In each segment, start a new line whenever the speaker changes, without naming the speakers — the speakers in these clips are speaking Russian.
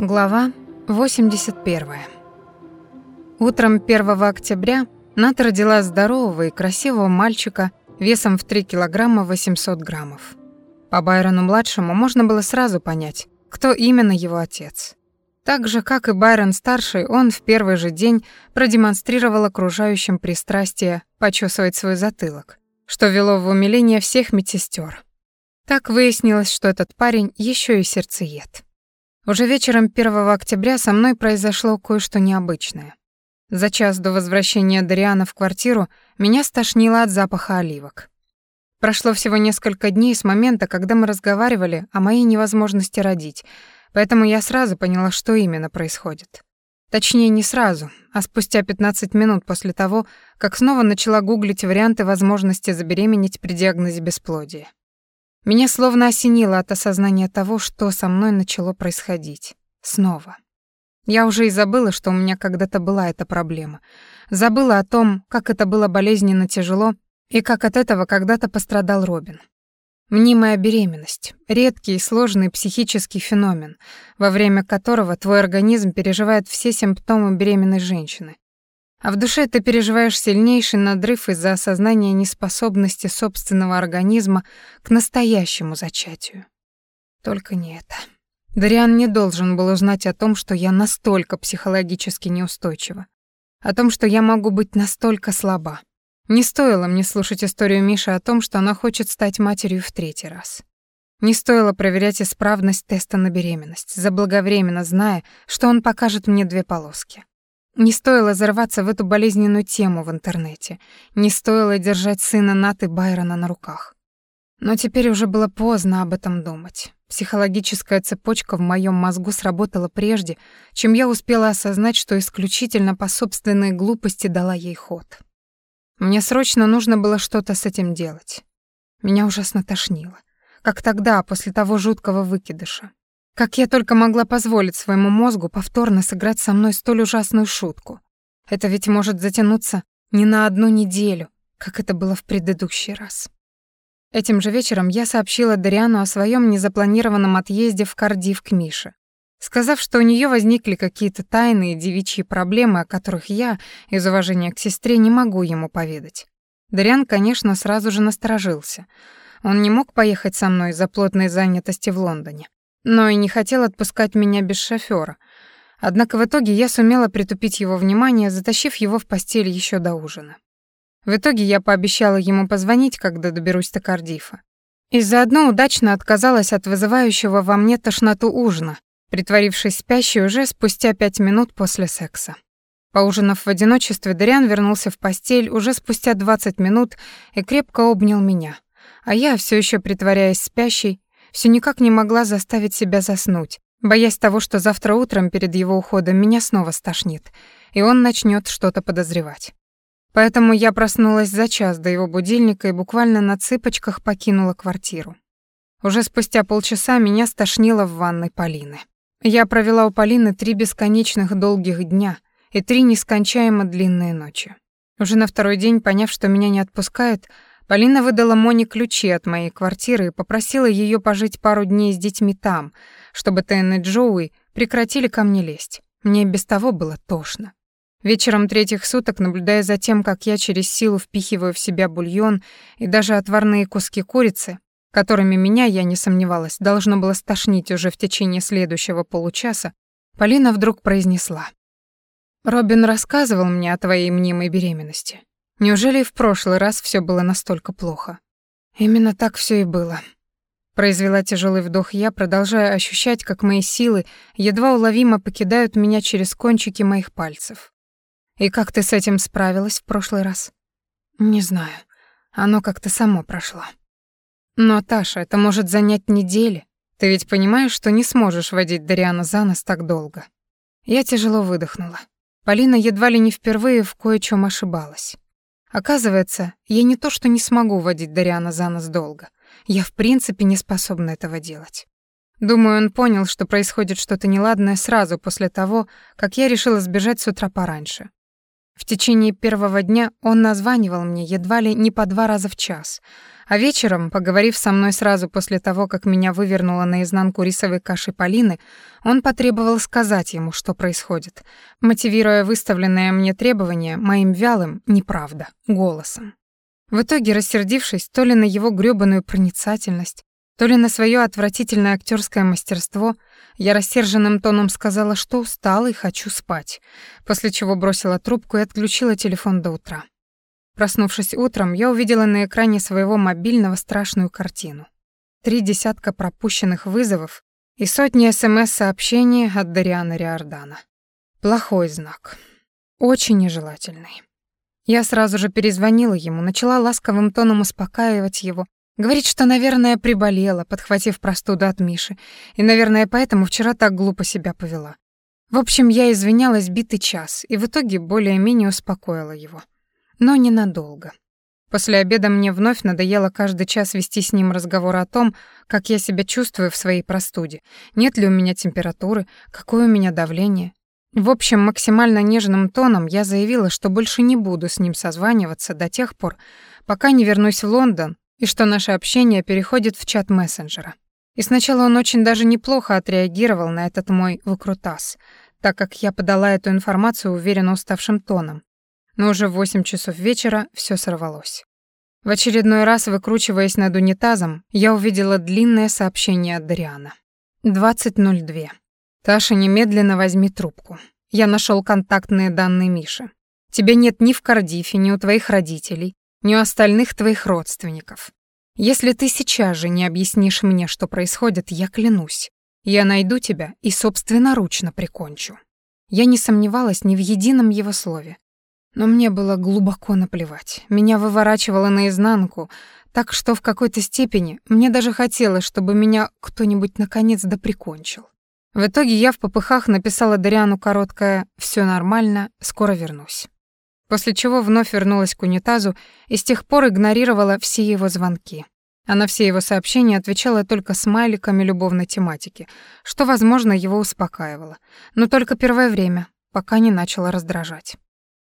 Глава 81. Утром 1 октября Ната родила здорового и красивого мальчика весом в 3 килограмма 800 граммов. По Байрону-младшему можно было сразу понять, кто именно его отец. Так же, как и Байрон-старший, он в первый же день продемонстрировал окружающим пристрастие почесывать свой затылок, что вело в умиление всех медсестер. Так выяснилось, что этот парень еще и сердцеед. Уже вечером 1 октября со мной произошло кое-что необычное. За час до возвращения Дариана в квартиру меня стошнило от запаха оливок. Прошло всего несколько дней с момента, когда мы разговаривали о моей невозможности родить, поэтому я сразу поняла, что именно происходит. Точнее, не сразу, а спустя 15 минут после того, как снова начала гуглить варианты возможности забеременеть при диагнозе бесплодия. Меня словно осенило от осознания того, что со мной начало происходить. Снова. Я уже и забыла, что у меня когда-то была эта проблема. Забыла о том, как это было болезненно тяжело и как от этого когда-то пострадал Робин. Мнимая беременность — редкий и сложный психический феномен, во время которого твой организм переживает все симптомы беременной женщины, а в душе ты переживаешь сильнейший надрыв из-за осознания неспособности собственного организма к настоящему зачатию. Только не это. Дариан не должен был узнать о том, что я настолько психологически неустойчива, о том, что я могу быть настолько слаба. Не стоило мне слушать историю Миши о том, что она хочет стать матерью в третий раз. Не стоило проверять исправность теста на беременность, заблаговременно зная, что он покажет мне две полоски. Не стоило зарваться в эту болезненную тему в интернете. Не стоило держать сына Наты Байрона на руках. Но теперь уже было поздно об этом думать. Психологическая цепочка в моем мозгу сработала прежде, чем я успела осознать, что исключительно по собственной глупости дала ей ход. Мне срочно нужно было что-то с этим делать. Меня ужасно тошнило. Как тогда, после того жуткого выкидыша. Как я только могла позволить своему мозгу повторно сыграть со мной столь ужасную шутку? Это ведь может затянуться не на одну неделю, как это было в предыдущий раз. Этим же вечером я сообщила Дариану о своем незапланированном отъезде в Кардив к Мише, сказав, что у нее возникли какие-то тайные девичьи проблемы, о которых я, из уважения к сестре, не могу ему поведать. Дариан, конечно, сразу же насторожился. Он не мог поехать со мной из-за плотной занятости в Лондоне но и не хотел отпускать меня без шофера. Однако в итоге я сумела притупить его внимание, затащив его в постель еще до ужина. В итоге я пообещала ему позвонить, когда доберусь до Кардифа. И заодно удачно отказалась от вызывающего во мне тошноту ужина, притворившись спящей уже спустя пять минут после секса. Поужинав в одиночестве, Дариан вернулся в постель уже спустя 20 минут и крепко обнял меня. А я, все еще притворяясь спящей, все никак не могла заставить себя заснуть, боясь того, что завтра утром перед его уходом меня снова стошнит, и он начнет что-то подозревать. Поэтому я проснулась за час до его будильника и буквально на цыпочках покинула квартиру. Уже спустя полчаса меня стошнило в ванной Полины. Я провела у Полины три бесконечных долгих дня и три нескончаемо длинные ночи. Уже на второй день, поняв, что меня не отпускают, Полина выдала Моне ключи от моей квартиры и попросила ее пожить пару дней с детьми там, чтобы Тэн и Джоуи прекратили ко мне лезть. Мне без того было тошно. Вечером третьих суток, наблюдая за тем, как я через силу впихиваю в себя бульон и даже отварные куски курицы, которыми меня, я не сомневалась, должно было стошнить уже в течение следующего получаса, Полина вдруг произнесла. «Робин рассказывал мне о твоей мнимой беременности. Неужели и в прошлый раз все было настолько плохо? Именно так все и было. Произвела тяжелый вдох я, продолжая ощущать, как мои силы едва уловимо покидают меня через кончики моих пальцев. И как ты с этим справилась в прошлый раз? Не знаю. Оно как-то само прошло. Но, Таша, это может занять недели. Ты ведь понимаешь, что не сможешь водить Дариана за нос так долго. Я тяжело выдохнула. Полина едва ли не впервые в кое-чем ошибалась. Оказывается, я не то что не смогу водить Дариана за нос долго. Я в принципе не способна этого делать. Думаю, он понял, что происходит что-то неладное сразу после того, как я решила сбежать с утра пораньше. В течение первого дня он названивал мне едва ли не по два раза в час, а вечером, поговорив со мной сразу после того, как меня вывернуло наизнанку рисовой кашей Полины, он потребовал сказать ему, что происходит, мотивируя выставленное мне требование моим вялым «неправда» голосом. В итоге, рассердившись то ли на его грёбаную проницательность, то ли на свое отвратительное актерское мастерство, я рассерженным тоном сказала, что устала и хочу спать, после чего бросила трубку и отключила телефон до утра. Проснувшись утром, я увидела на экране своего мобильного страшную картину. Три десятка пропущенных вызовов и сотни СМС-сообщений от Дариана Риордана. Плохой знак. Очень нежелательный. Я сразу же перезвонила ему, начала ласковым тоном успокаивать его, Говорит, что, наверное, приболела, подхватив простуду от Миши, и, наверное, поэтому вчера так глупо себя повела. В общем, я извинялась битый час и в итоге более-менее успокоила его. Но ненадолго. После обеда мне вновь надоело каждый час вести с ним разговор о том, как я себя чувствую в своей простуде, нет ли у меня температуры, какое у меня давление. В общем, максимально нежным тоном я заявила, что больше не буду с ним созваниваться до тех пор, пока не вернусь в Лондон и что наше общение переходит в чат мессенджера. И сначала он очень даже неплохо отреагировал на этот мой выкрутас, так как я подала эту информацию уверенно уставшим тоном. Но уже в 8 часов вечера все сорвалось. В очередной раз, выкручиваясь над унитазом, я увидела длинное сообщение от Дариана. 20.02. Таша, немедленно возьми трубку. Я нашел контактные данные Миши. Тебя нет ни в Кардифе, ни у твоих родителей, ни у остальных твоих родственников. Если ты сейчас же не объяснишь мне, что происходит, я клянусь, я найду тебя и собственноручно прикончу». Я не сомневалась ни в едином его слове. Но мне было глубоко наплевать. Меня выворачивало наизнанку, так что в какой-то степени мне даже хотелось, чтобы меня кто-нибудь наконец доприкончил. В итоге я в попыхах написала Дариану короткое «Всё нормально, скоро вернусь» после чего вновь вернулась к унитазу и с тех пор игнорировала все его звонки. А на все его сообщения отвечала только смайликами любовной тематики, что, возможно, его успокаивало. Но только первое время, пока не начало раздражать.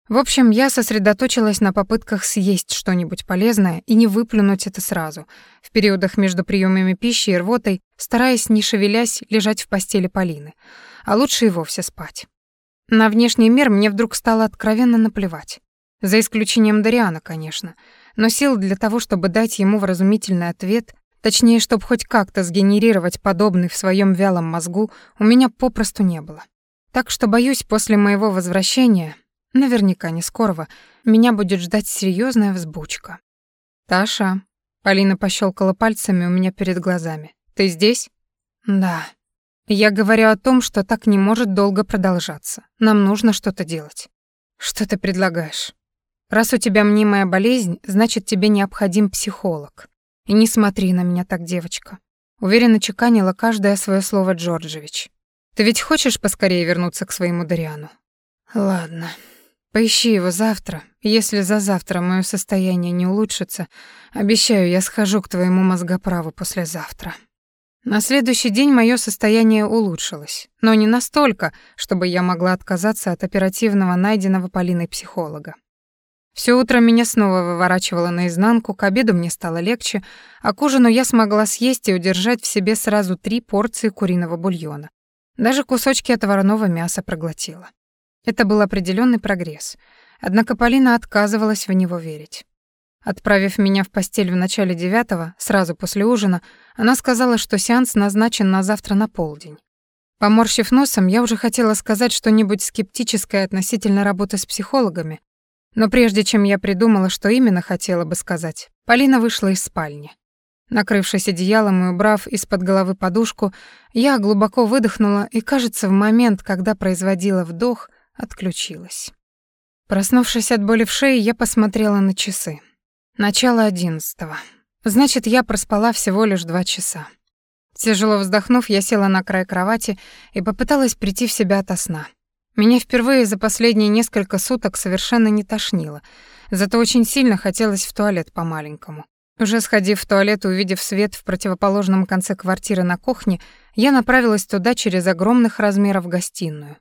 В общем, я сосредоточилась на попытках съесть что-нибудь полезное и не выплюнуть это сразу, в периодах между приемами пищи и рвотой, стараясь, не шевелясь, лежать в постели Полины, а лучше и вовсе спать. На внешний мир мне вдруг стало откровенно наплевать. За исключением Дариана, конечно. Но сил для того, чтобы дать ему вразумительный ответ, точнее, чтобы хоть как-то сгенерировать подобный в своем вялом мозгу, у меня попросту не было. Так что, боюсь, после моего возвращения, наверняка не скорого, меня будет ждать серьезная взбучка. «Таша», — Полина пощелкала пальцами у меня перед глазами, — «ты здесь?» «Да», я говорю о том, что так не может долго продолжаться. Нам нужно что-то делать. Что ты предлагаешь? Раз у тебя мнимая болезнь, значит, тебе необходим психолог. И не смотри на меня так, девочка. Уверенно чеканила каждое свое слово Джорджевич. Ты ведь хочешь поскорее вернуться к своему Дариану? Ладно. Поищи его завтра. Если за завтра мое состояние не улучшится, обещаю, я схожу к твоему мозгоправу послезавтра. На следующий день мое состояние улучшилось, но не настолько, чтобы я могла отказаться от оперативного найденного Полиной психолога. Все утро меня снова выворачивало наизнанку, к обеду мне стало легче, а к ужину я смогла съесть и удержать в себе сразу три порции куриного бульона. Даже кусочки отварного мяса проглотила. Это был определенный прогресс. Однако Полина отказывалась в него верить. Отправив меня в постель в начале девятого, сразу после ужина, она сказала, что сеанс назначен на завтра на полдень. Поморщив носом, я уже хотела сказать что-нибудь скептическое относительно работы с психологами, но прежде чем я придумала, что именно хотела бы сказать, Полина вышла из спальни. Накрывшись одеялом и убрав из-под головы подушку, я глубоко выдохнула и, кажется, в момент, когда производила вдох, отключилась. Проснувшись от боли в шее, я посмотрела на часы. Начало одиннадцатого. Значит, я проспала всего лишь два часа. Тяжело вздохнув, я села на край кровати и попыталась прийти в себя ото сна. Меня впервые за последние несколько суток совершенно не тошнило, зато очень сильно хотелось в туалет по-маленькому. Уже сходив в туалет и увидев свет в противоположном конце квартиры на кухне, я направилась туда через огромных размеров гостиную.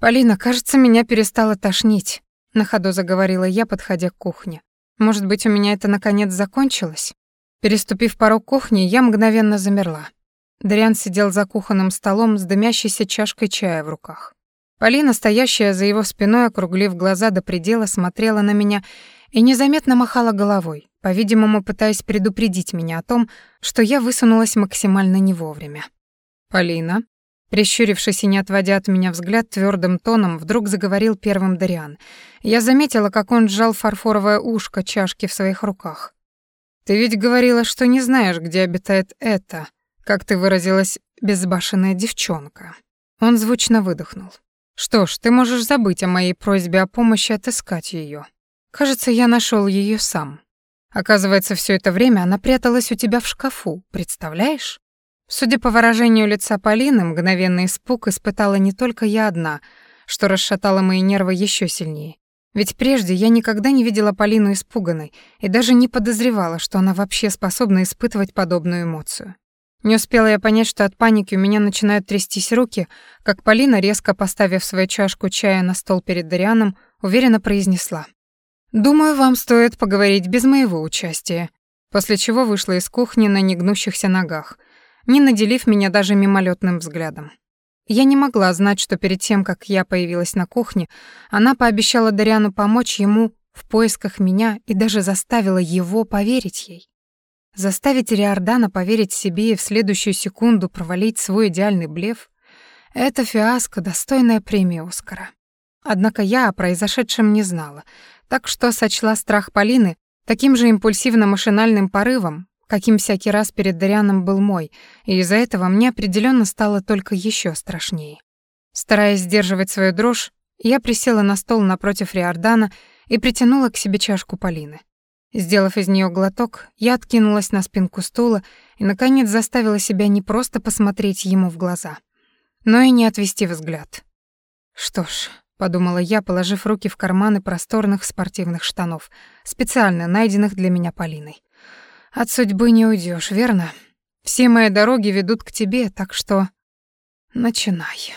«Полина, кажется, меня перестало тошнить», на ходу заговорила я, подходя к кухне. Может быть, у меня это наконец закончилось? Переступив порог кухни, я мгновенно замерла. Дриан сидел за кухонным столом с дымящейся чашкой чая в руках. Полина, стоящая за его спиной, округлив глаза до предела, смотрела на меня и незаметно махала головой, по-видимому, пытаясь предупредить меня о том, что я высунулась максимально не вовремя. «Полина», прищурившись и не отводя от меня взгляд, твердым тоном вдруг заговорил первым Дариан. Я заметила, как он сжал фарфоровое ушко чашки в своих руках. «Ты ведь говорила, что не знаешь, где обитает это», как ты выразилась, безбашенная девчонка. Он звучно выдохнул. Что ж, ты можешь забыть о моей просьбе о помощи отыскать ее. Кажется, я нашел ее сам. Оказывается, все это время она пряталась у тебя в шкафу, представляешь? Судя по выражению лица Полины, мгновенный испуг испытала не только я одна, что расшатало мои нервы еще сильнее. Ведь прежде я никогда не видела Полину испуганной и даже не подозревала, что она вообще способна испытывать подобную эмоцию. Не успела я понять, что от паники у меня начинают трястись руки, как Полина, резко поставив свою чашку чая на стол перед Дарианом, уверенно произнесла. «Думаю, вам стоит поговорить без моего участия», после чего вышла из кухни на негнущихся ногах, не наделив меня даже мимолетным взглядом. Я не могла знать, что перед тем, как я появилась на кухне, она пообещала Дариану помочь ему в поисках меня и даже заставила его поверить ей. Заставить Риордана поверить себе и в следующую секунду провалить свой идеальный блеф — это фиаско, достойная премии Оскара. Однако я о произошедшем не знала, так что сочла страх Полины таким же импульсивно-машинальным порывом, каким всякий раз перед Дарианом был мой, и из-за этого мне определенно стало только еще страшнее. Стараясь сдерживать свою дрожь, я присела на стол напротив Риордана и притянула к себе чашку Полины. Сделав из нее глоток, я откинулась на спинку стула и, наконец, заставила себя не просто посмотреть ему в глаза, но и не отвести взгляд. «Что ж», — подумала я, положив руки в карманы просторных спортивных штанов, специально найденных для меня Полиной. «От судьбы не уйдешь, верно? Все мои дороги ведут к тебе, так что...» «Начинай».